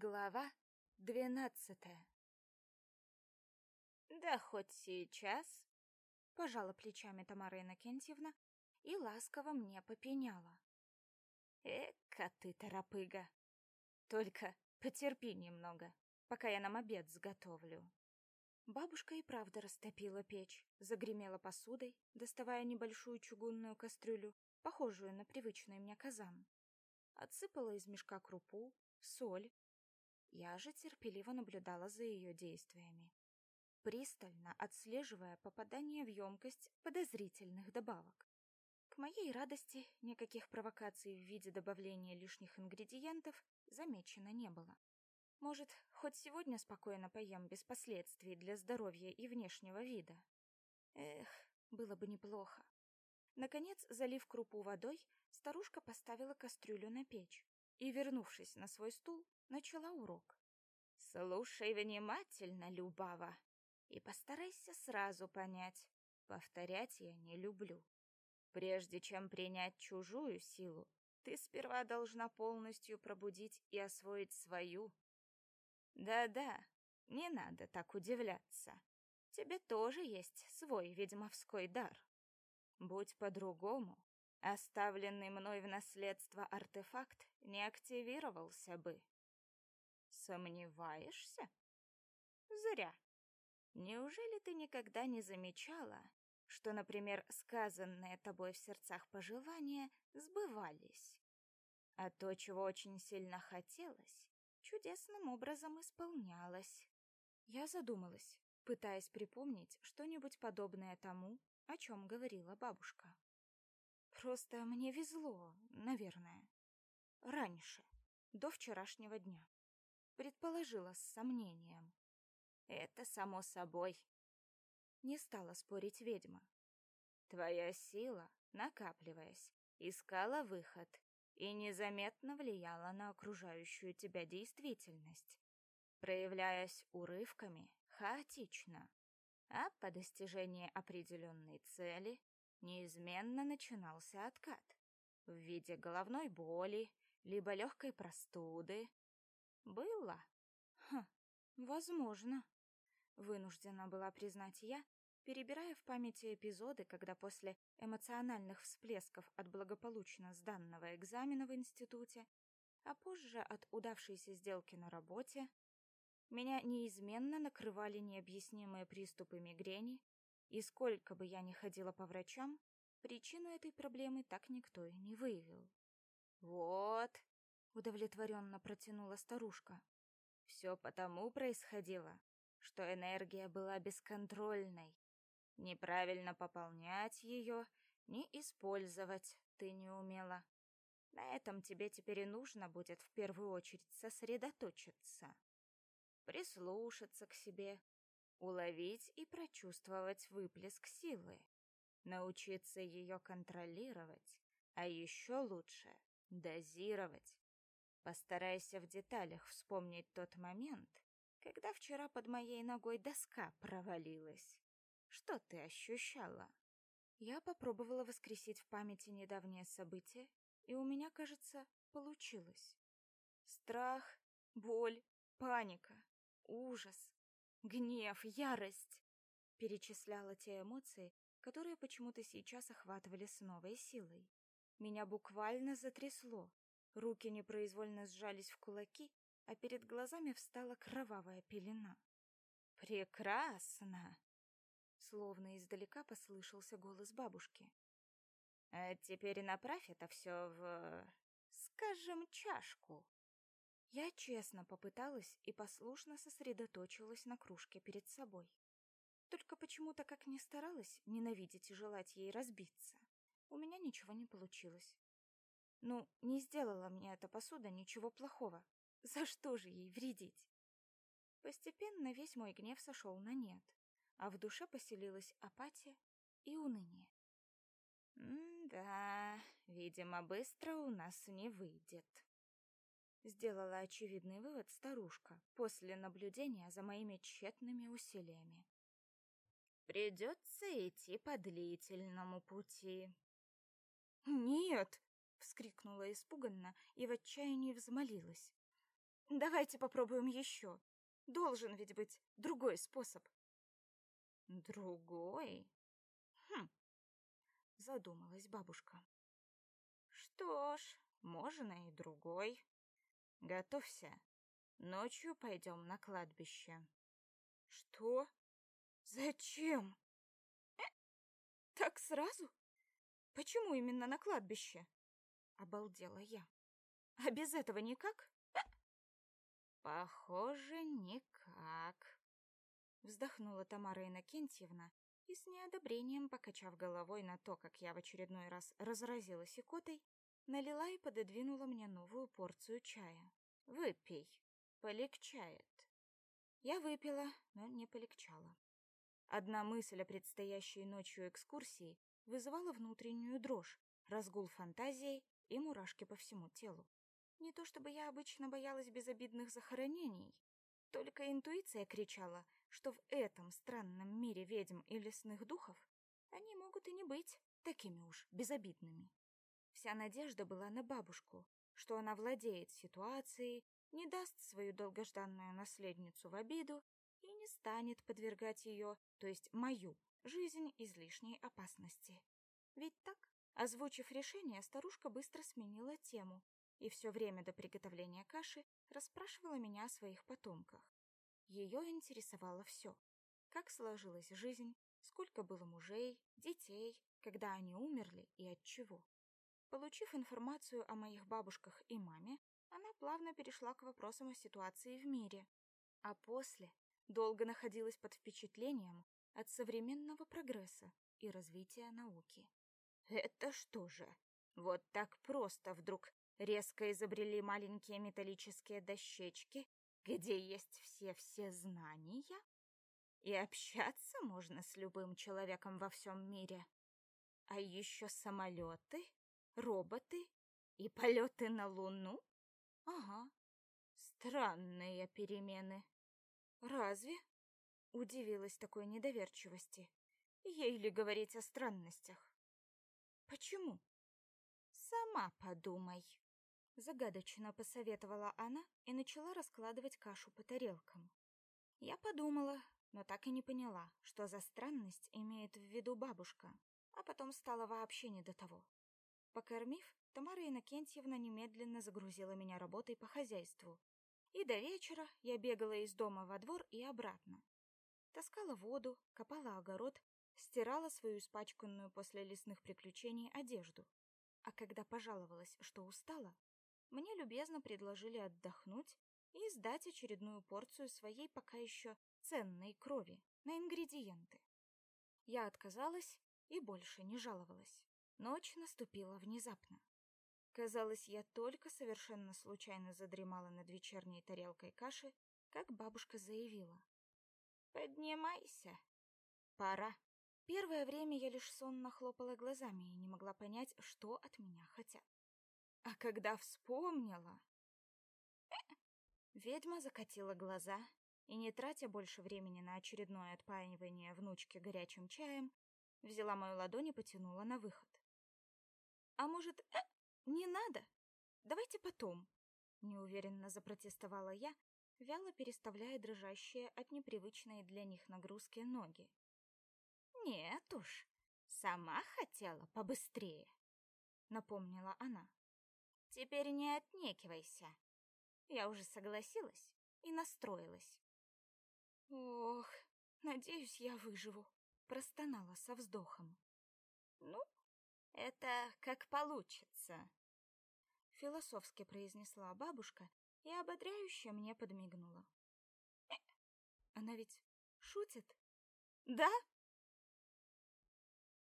Глава двенадцатая «Да хоть сейчас», — пожала плечами Тамара Иннокентьевна и ласково мне попеняла. «Эка ты, торопыга! Только потерпи немного, пока я нам обед сготовлю». Бабушка и правда растопила печь, загремела посудой, доставая небольшую чугунную кастрюлю, похожую на привычный мне казан. Отсыпала из мешка крупу, соль. Я же терпеливо наблюдала за ее действиями, пристально отслеживая попадание в емкость подозрительных добавок. К моей радости никаких провокаций в виде добавления лишних ингредиентов замечено не было. Может, хоть сегодня спокойно поем без последствий для здоровья и внешнего вида? Эх, было бы неплохо. Наконец, залив крупу водой, старушка поставила кастрюлю на печь и, вернувшись на свой стул, начала урок. «Слушай внимательно, Любава, и постарайся сразу понять. Повторять я не люблю. Прежде чем принять чужую силу, ты сперва должна полностью пробудить и освоить свою, да-да, не надо так удивляться. Тебе тоже есть свой ведьмовской дар. Будь по-другому, оставленный мной в наследство артефакт не активировался бы. Сомневаешься? Зря. Неужели ты никогда не замечала, что, например, сказанные тобой в сердцах пожелания сбывались? А то, чего очень сильно хотелось, чудесным образом исполнялось. Я задумалась, пытаясь припомнить что-нибудь подобное тому, о чем говорила бабушка. Просто мне везло, наверное. Раньше, до вчерашнего дня. Предположила с сомнением. Это само собой. Не стала спорить ведьма. Твоя сила, накапливаясь, искала выход и незаметно влияла на окружающую тебя действительность, проявляясь урывками хаотично, а по достижении определенной цели неизменно начинался откат в виде головной боли либо легкой простуды. Было? Хм, возможно. Вынуждена была признать я, перебирая в памяти эпизоды, когда после эмоциональных всплесков от благополучно сданного экзамена в институте, а позже от удавшейся сделки на работе, меня неизменно накрывали необъяснимые приступы мигрени, и сколько бы я ни ходила по врачам, причину этой проблемы так никто и не выявил. «Вот», — удовлетворенно протянула старушка, — «все потому происходило, что энергия была бесконтрольной, Неправильно пополнять ее, не использовать ты не умела. На этом тебе теперь и нужно будет в первую очередь сосредоточиться. Прислушаться к себе, уловить и прочувствовать выплеск силы, научиться ее контролировать, а еще лучше — дозировать. Постарайся в деталях вспомнить тот момент, когда вчера под моей ногой доска провалилась. Что ты ощущала? Я попробовала воскресить в памяти недавнее событие, и у меня, кажется, получилось. Страх, боль, паника, ужас, гнев, ярость. Перечисляла те эмоции, которые почему-то сейчас охватывали с новой силой. Меня буквально затрясло. Руки непроизвольно сжались в кулаки, а перед глазами встала кровавая пелена. «Прекрасно!» Словно издалека послышался голос бабушки. «А теперь направь это все в... скажем, чашку». Я честно попыталась и послушно сосредоточилась на кружке перед собой. Только почему-то, как ни старалась ненавидеть и желать ей разбиться, у меня ничего не получилось. Ну, не сделала мне эта посуда ничего плохого. За что же ей вредить? Постепенно весь мой гнев сошел на нет а в душе поселилась апатия и уныние. «Да, видимо, быстро у нас не выйдет», — сделала очевидный вывод старушка после наблюдения за моими тщетными усилиями. «Придется идти по длительному пути». «Нет!» — вскрикнула испуганно и в отчаянии взмолилась. Давайте попробуем еще. Должен ведь быть другой способ. Другой? Хм. Задумалась бабушка. Что ж, можно и другой. Готовься. Ночью пойдем на кладбище. Что? Зачем? Э? Так сразу? Почему именно на кладбище? Обалдела я. А без этого никак? Э? Похоже, никак. Вздохнула Тамара Иннокентьевна и с неодобрением, покачав головой на то, как я в очередной раз разразилась икотой, налила и пододвинула мне новую порцию чая. «Выпей, полегчает». Я выпила, но не полегчало. Одна мысль о предстоящей ночью экскурсии вызывала внутреннюю дрожь, разгул фантазии и мурашки по всему телу. Не то чтобы я обычно боялась безобидных захоронений, только интуиция кричала, что в этом странном мире ведьм и лесных духов они могут и не быть такими уж безобидными. Вся надежда была на бабушку, что она владеет ситуацией, не даст свою долгожданную наследницу в обиду и не станет подвергать ее, то есть мою, жизнь излишней опасности. Ведь так, озвучив решение, старушка быстро сменила тему и все время до приготовления каши расспрашивала меня о своих потомках. Ее интересовало все. Как сложилась жизнь, сколько было мужей, детей, когда они умерли и от чего. Получив информацию о моих бабушках и маме, она плавно перешла к вопросам о ситуации в мире, а после долго находилась под впечатлением от современного прогресса и развития науки. Это что же, вот так просто вдруг резко изобрели маленькие металлические дощечки, где есть все-все знания? И общаться можно с любым человеком во всем мире. А еще самолеты, роботы и полеты на Луну? Ага, странные перемены. Разве? Удивилась такой недоверчивости. Ей ли говорить о странностях? Почему? Сама подумай. Загадочно посоветовала она и начала раскладывать кашу по тарелкам. Я подумала, но так и не поняла, что за странность имеет в виду бабушка, а потом стало вообще не до того. Покормив, Тамара Иннокентьевна немедленно загрузила меня работой по хозяйству. И до вечера я бегала из дома во двор и обратно. Таскала воду, копала огород, стирала свою испачканную после лесных приключений одежду. А когда пожаловалась, что устала, мне любезно предложили отдохнуть и сдать очередную порцию своей пока еще ценной крови на ингредиенты. Я отказалась и больше не жаловалась. Ночь наступила внезапно. Казалось, я только совершенно случайно задремала над вечерней тарелкой каши, как бабушка заявила. «Поднимайся. Пора». Первое время я лишь сонно хлопала глазами и не могла понять, что от меня хотят. А когда вспомнила... Ведьма закатила глаза и, не тратя больше времени на очередное отпаивание внучки горячим чаем, взяла мою ладонь и потянула на выход. «А может, э, не надо? Давайте потом!» Неуверенно запротестовала я, вяло переставляя дрожащие от непривычной для них нагрузки ноги. «Нет уж, сама хотела побыстрее», — напомнила она. Теперь не отнекивайся. Я уже согласилась и настроилась. Ох, надеюсь, я выживу, простонала со вздохом. Ну, это как получится, философски произнесла бабушка и ободряюще мне подмигнула. Она ведь шутит? Да?